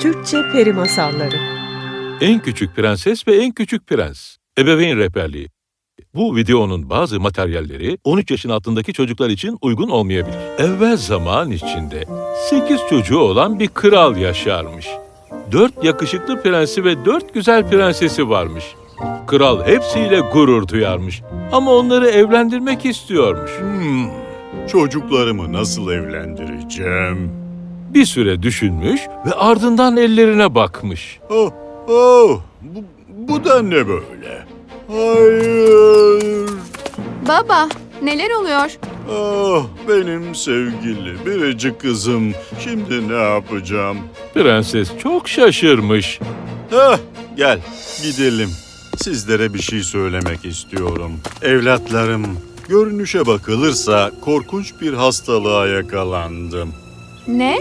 Türkçe Peri Masalları En Küçük Prenses ve En Küçük Prens. Ebeveyn rehberliği. Bu videonun bazı materyalleri 13 yaşın altındaki çocuklar için uygun olmayabilir. Evvel zaman içinde 8 çocuğu olan bir kral yaşarmış. 4 yakışıklı prensi ve 4 güzel prensesi varmış. Kral hepsiyle gurur duyarmış ama onları evlendirmek istiyormuş. Hmm, çocuklarımı nasıl evlendireceğim? Bir süre düşünmüş ve ardından ellerine bakmış. Oh, oh, bu, bu da ne böyle? Hayır. Baba, neler oluyor? Ah, benim sevgili biricik kızım. Şimdi ne yapacağım? Prenses çok şaşırmış. Hah, gel gidelim. Sizlere bir şey söylemek istiyorum. Evlatlarım, görünüşe bakılırsa korkunç bir hastalığa yakalandım. Ne?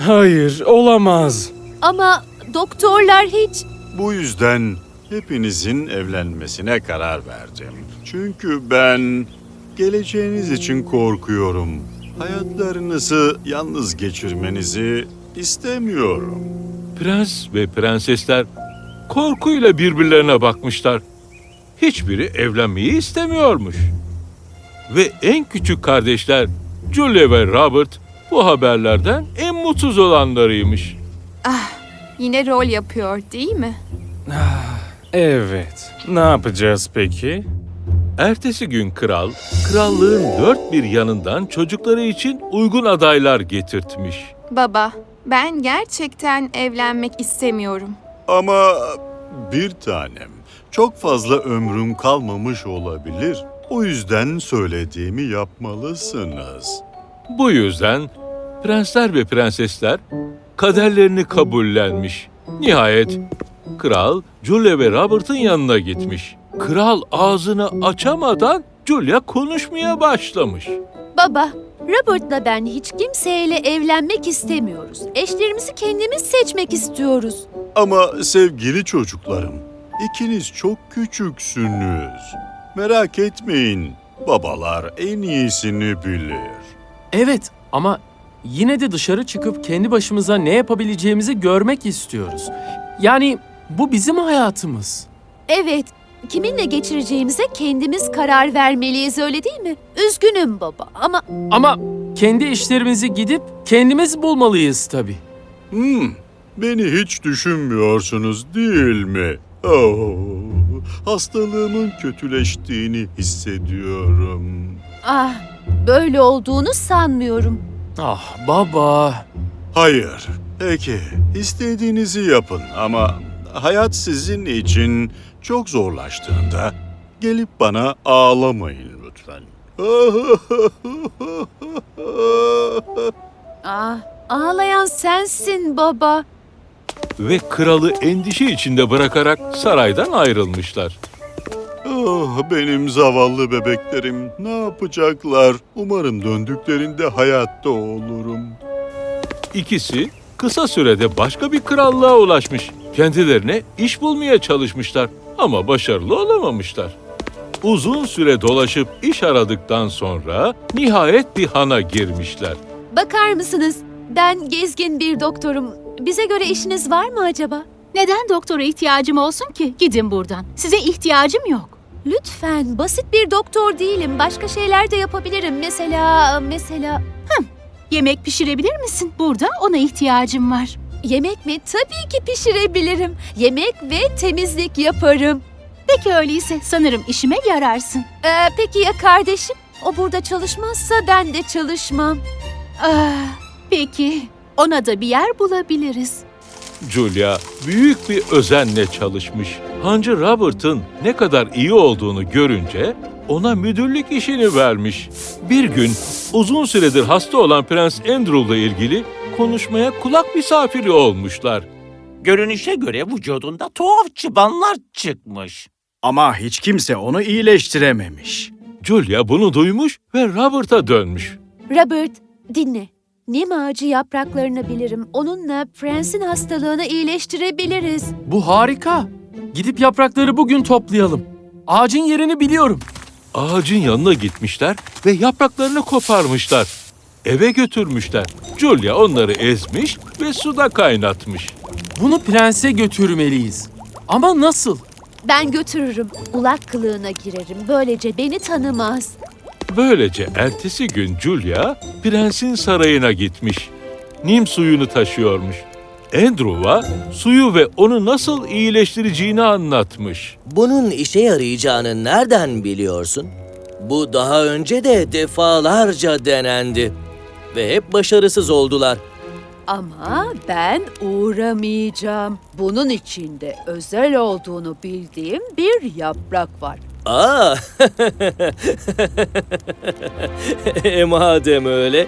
Hayır, olamaz. Ama doktorlar hiç... Bu yüzden hepinizin evlenmesine karar verdim. Çünkü ben geleceğiniz için korkuyorum. Hayatlarınızı yalnız geçirmenizi istemiyorum. Prens ve prensesler korkuyla birbirlerine bakmışlar. Hiçbiri evlenmeyi istemiyormuş. Ve en küçük kardeşler Julia ve Robert bu haberlerden en mutsuz olanlarıymış. Yine rol yapıyor değil mi? Evet. Ne yapacağız peki? Ertesi gün kral, krallığın dört bir yanından çocukları için uygun adaylar getirtmiş. Baba, ben gerçekten evlenmek istemiyorum. Ama bir tanem, çok fazla ömrüm kalmamış olabilir. O yüzden söylediğimi yapmalısınız. Bu yüzden prensler ve prensesler kaderlerini kabullenmiş. Nihayet kral Julia ve Robert'ın yanına gitmiş. Kral ağzını açamadan Julia konuşmaya başlamış. Baba, Robert'la ben hiç kimseyle evlenmek istemiyoruz. Eşlerimizi kendimiz seçmek istiyoruz. Ama sevgili çocuklarım, ikiniz çok küçüksünüz. Merak etmeyin, babalar en iyisini bilir. Evet ama yine de dışarı çıkıp kendi başımıza ne yapabileceğimizi görmek istiyoruz. Yani bu bizim hayatımız. Evet, kiminle geçireceğimize kendimiz karar vermeliyiz öyle değil mi? Üzgünüm baba ama Ama kendi işlerimizi gidip kendimiz bulmalıyız tabii. Hmm, beni hiç düşünmüyorsunuz değil mi? Oh, hastalığımın kötüleştiğini hissediyorum. ah böyle olduğunu sanmıyorum. Ah baba. Hayır, peki istediğinizi yapın ama hayat sizin için çok zorlaştığında gelip bana ağlamayın lütfen. Ah, ağlayan sensin baba. Ve kralı endişe içinde bırakarak saraydan ayrılmışlar. Ah, benim zavallı bebeklerim ne yapacaklar? Umarım döndüklerinde hayatta olurum. İkisi kısa sürede başka bir krallığa ulaşmış. Kendilerine iş bulmaya çalışmışlar ama başarılı olamamışlar. Uzun süre dolaşıp iş aradıktan sonra nihayet bir hana girmişler. Bakar mısınız? Ben gezgin bir doktorum. Bize göre işiniz var mı acaba? Neden doktora ihtiyacım olsun ki? Gidin buradan. Size ihtiyacım yok. Lütfen, basit bir doktor değilim. Başka şeyler de yapabilirim. Mesela, mesela... Yemek pişirebilir misin? Burada ona ihtiyacım var. Yemek mi? Tabii ki pişirebilirim. Yemek ve temizlik yaparım. Peki öyleyse sanırım işime yararsın. Ee, peki ya kardeşim? O burada çalışmazsa ben de çalışmam. Ah, peki. Ona da bir yer bulabiliriz. Julia büyük bir özenle çalışmış. Hancı Robert'ın ne kadar iyi olduğunu görünce ona müdürlük işini vermiş. Bir gün uzun süredir hasta olan Prens Andrew'la ilgili konuşmaya kulak misafiri olmuşlar. Görünüşe göre vücudunda tuhaf çıbanlar çıkmış. Ama hiç kimse onu iyileştirememiş. Julia bunu duymuş ve Robert'a dönmüş. Robert, dinle. Nim ağacı yapraklarını bilirim. Onunla prensin hastalığını iyileştirebiliriz. Bu harika. Gidip yaprakları bugün toplayalım. Ağacın yerini biliyorum. Ağacın yanına gitmişler ve yapraklarını koparmışlar. eve götürmüşler. Julia onları ezmiş ve suda kaynatmış. Bunu prense götürmeliyiz. Ama nasıl? Ben götürürüm. Ulak kılığına girerim. Böylece beni tanımaz. Böylece ertesi gün Julia prensin sarayına gitmiş. Nim suyunu taşıyormuş. Andrew'a suyu ve onu nasıl iyileştireceğini anlatmış. Bunun işe yarayacağını nereden biliyorsun? Bu daha önce de defalarca denendi ve hep başarısız oldular. Ama ben uğramayacağım. Bunun içinde özel olduğunu bildiğim bir yaprak var. Aa! e madem öyle.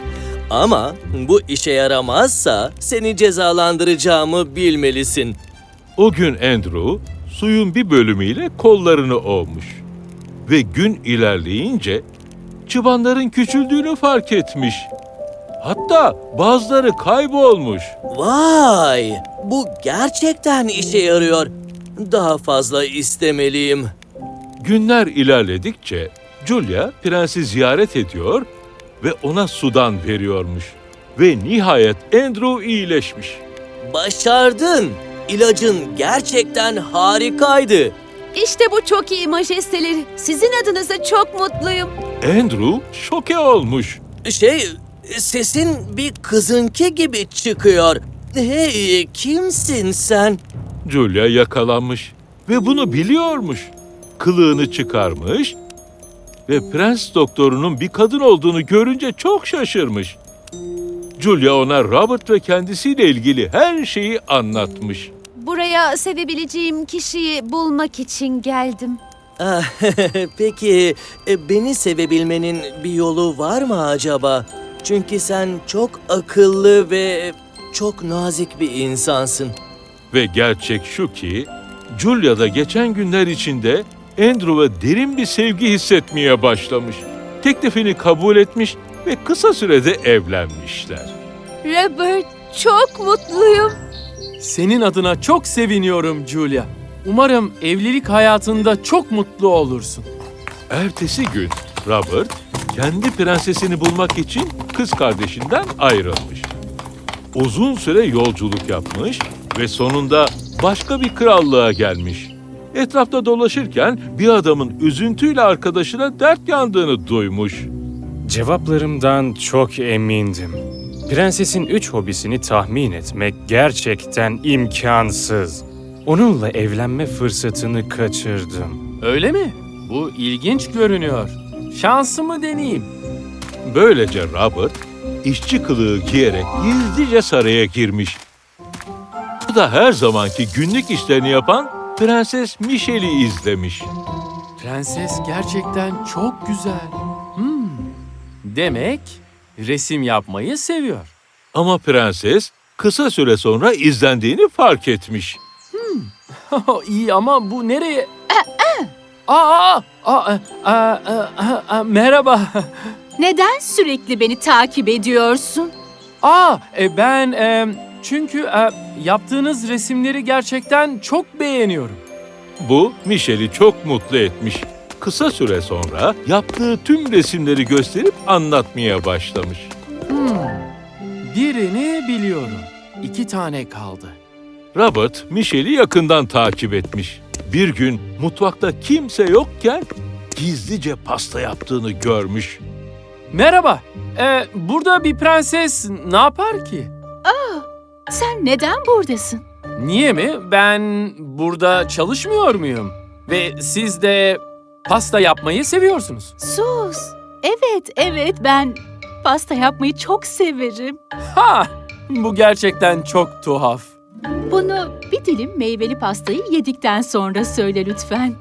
Ama bu işe yaramazsa seni cezalandıracağımı bilmelisin. O gün Andrew suyun bir bölümüyle kollarını ovmuş. Ve gün ilerleyince çıbanların küçüldüğünü fark etmiş. Hatta bazıları kaybolmuş. Vay! Bu gerçekten işe yarıyor. Daha fazla istemeliyim. Günler ilerledikçe Julia prensi ziyaret ediyor ve ona sudan veriyormuş. Ve nihayet Andrew iyileşmiş. Başardın. İlacın gerçekten harikaydı. İşte bu çok iyi majesteleri. Sizin adınıza çok mutluyum. Andrew şoke olmuş. Şey, sesin bir kızınki gibi çıkıyor. Hey, kimsin sen? Julia yakalanmış ve bunu biliyormuş. Kılığını çıkarmış ve prens doktorunun bir kadın olduğunu görünce çok şaşırmış. Julia ona Robert ve kendisiyle ilgili her şeyi anlatmış. Buraya sevebileceğim kişiyi bulmak için geldim. Ah, Peki, e, beni sevebilmenin bir yolu var mı acaba? Çünkü sen çok akıllı ve çok nazik bir insansın. Ve gerçek şu ki, Julia da geçen günler içinde Andrew'a derin bir sevgi hissetmeye başlamış. Teklifini kabul etmiş ve kısa sürede evlenmişler. Robert, çok mutluyum. Senin adına çok seviniyorum Julia. Umarım evlilik hayatında çok mutlu olursun. Ertesi gün Robert kendi prensesini bulmak için kız kardeşinden ayrılmış. Uzun süre yolculuk yapmış ve sonunda başka bir krallığa gelmiş. Etrafta dolaşırken bir adamın üzüntüyle arkadaşına dert yandığını duymuş. Cevaplarımdan çok emindim. Prensesin üç hobisini tahmin etmek gerçekten imkansız. Onunla evlenme fırsatını kaçırdım. Öyle mi? Bu ilginç görünüyor. Şansımı deneyeyim. Böylece Robert işçi kılığı giyerek gizlice saraya girmiş. Bu da her zamanki günlük işlerini yapan Prenses Michelle'i izlemiş. Prenses gerçekten çok güzel. Hmm. Demek resim yapmayı seviyor. Ama prenses kısa süre sonra izlendiğini fark etmiş. İyi ama bu nereye? Aa, aa, aa, aa, aa, aa, aa, merhaba. Neden sürekli beni takip ediyorsun? Aa, e, ben e, çünkü e, yaptığınız resimleri gerçekten çok beğeniyorum. Bu Michelle'i çok mutlu etmiş. Kısa süre sonra yaptığı tüm resimleri gösterip anlatmaya başlamış. Hmm. Birini biliyorum. İki tane kaldı. Robert, Michelle'i yakından takip etmiş. Bir gün mutfakta kimse yokken gizlice pasta yaptığını görmüş. Merhaba. E, burada bir prenses ne yapar ki? Sen neden buradasın? Niye mi? Ben burada çalışmıyor muyum? Ve siz de pasta yapmayı seviyorsunuz. Sus. Evet, evet ben pasta yapmayı çok severim. Ha! Bu gerçekten çok tuhaf. Bunu bir dilim meyveli pastayı yedikten sonra söyle lütfen.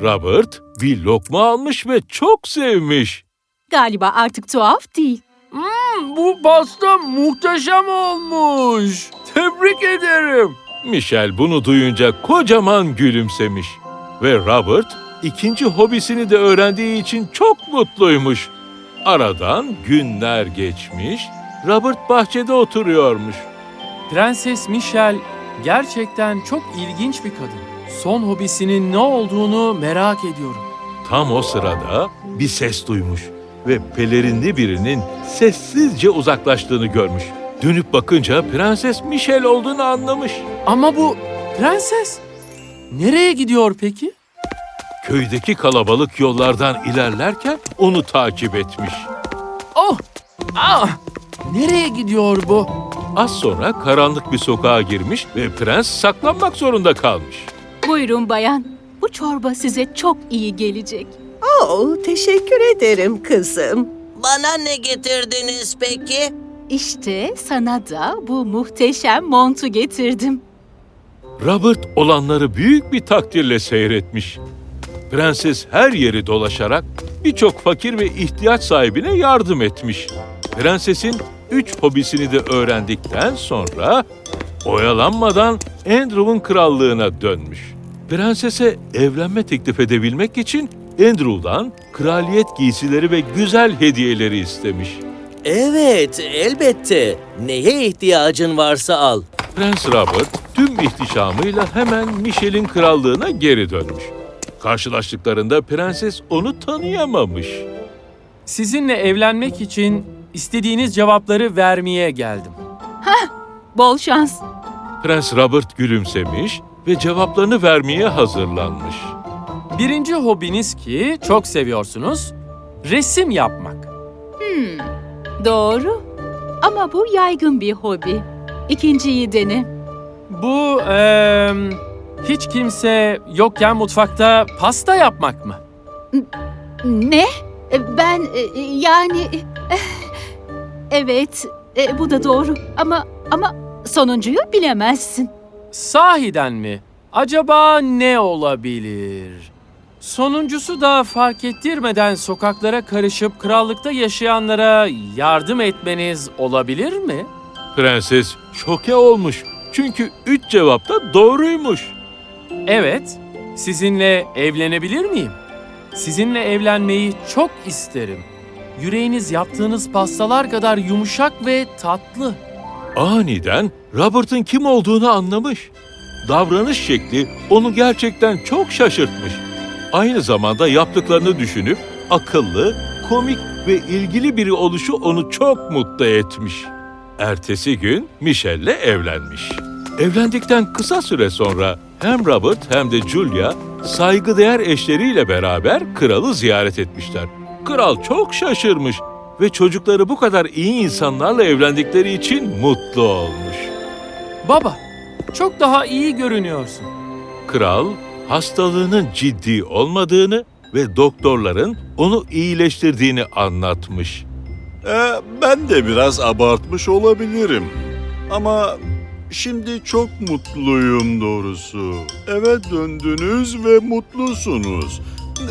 Robert bir lokma almış ve çok sevmiş. Galiba artık tuhaf değil. Hmm, bu pasta muhteşem olmuş. Tebrik ederim. Michel bunu duyunca kocaman gülümsemiş. Ve Robert ikinci hobisini de öğrendiği için çok mutluymuş. Aradan günler geçmiş, Robert bahçede oturuyormuş. Prenses Michelle gerçekten çok ilginç bir kadın. Son hobisinin ne olduğunu merak ediyorum. Tam o sırada bir ses duymuş. Ve pelerinli birinin sessizce uzaklaştığını görmüş. Dönüp bakınca Prenses Michelle olduğunu anlamış. Ama bu prenses nereye gidiyor peki? Köydeki kalabalık yollardan ilerlerken onu takip etmiş. Oh! Ah! Nereye gidiyor bu? Az sonra karanlık bir sokağa girmiş ve prens saklanmak zorunda kalmış. Buyurun bayan. Bu çorba size çok iyi gelecek. Oo, teşekkür ederim kızım. Bana ne getirdiniz peki? İşte sana da bu muhteşem montu getirdim. Robert olanları büyük bir takdirle seyretmiş. Prenses her yeri dolaşarak birçok fakir ve ihtiyaç sahibine yardım etmiş. Prensesin üç hobisini de öğrendikten sonra oyalanmadan Andrew'un krallığına dönmüş. Prensese evlenme teklif edebilmek için Andrew'dan kraliyet giysileri ve güzel hediyeleri istemiş. Evet, elbette. Neye ihtiyacın varsa al. Prens Robert tüm ihtişamıyla hemen Michel'in krallığına geri dönmüş. Karşılaştıklarında prenses onu tanıyamamış. Sizinle evlenmek için istediğiniz cevapları vermeye geldim. Bol şans. Prens Robert gülümsemiş ve cevaplarını vermeye hazırlanmış. Birinci hobiniz ki çok seviyorsunuz, resim yapmak. Hmm, doğru. Ama bu yaygın bir hobi. İkinciyi dene. Bu eee, hiç kimse yokken mutfakta pasta yapmak mı? Ne? E, Ben e, yani... Evet, e, bu da doğru. Ama ama sonuncuyu bilemezsin. Sahiden mi? Acaba ne olabilir? Sonuncusu da fark ettirmeden sokaklara karışıp krallıkta yaşayanlara yardım etmeniz olabilir mi? Prenses şoke olmuş çünkü üç cevap da doğruymuş. Evet, sizinle evlenebilir miyim? Sizinle evlenmeyi çok isterim. Yüreğiniz yaptığınız pastalar kadar yumuşak ve tatlı. Aniden Robert'ın kim olduğunu anlamış. Davranış şekli onu gerçekten çok şaşırtmış. Aynı zamanda yaptıklarını düşünüp akıllı, komik ve ilgili biri oluşu onu çok mutlu etmiş. Ertesi gün Michelle'le evlenmiş. Evlendikten kısa süre sonra hem Robert hem de Julia saygıdeğer eşleriyle beraber kralı ziyaret etmişler. Kral çok şaşırmış ve çocukları bu kadar iyi insanlarla evlendikleri için mutlu olmuş. Baba, çok daha iyi görünüyorsun. Kral hastalığının ciddi olmadığını ve doktorların onu iyileştirdiğini anlatmış. Ee, ben de biraz abartmış olabilirim. Ama şimdi çok mutluyum doğrusu. Eve döndünüz ve mutlusunuz.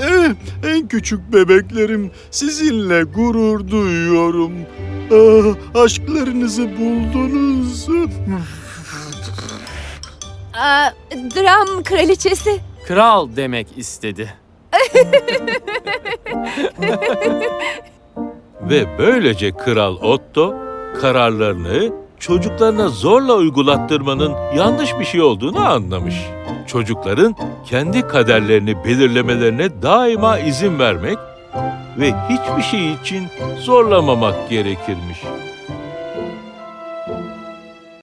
Eh, en küçük bebeklerim sizinle gurur duyuyorum. Ah, aşklarınızı buldunuz. Aa, dram kraliçesi. Kral demek istedi. Ve böylece Kral Otto kararlarını çocuklarına zorla uygulattırmanın yanlış bir şey olduğunu anlamış. Çocukların kendi kaderlerini belirlemelerine daima izin vermek ve hiçbir şey için zorlamamak gerekirmiş.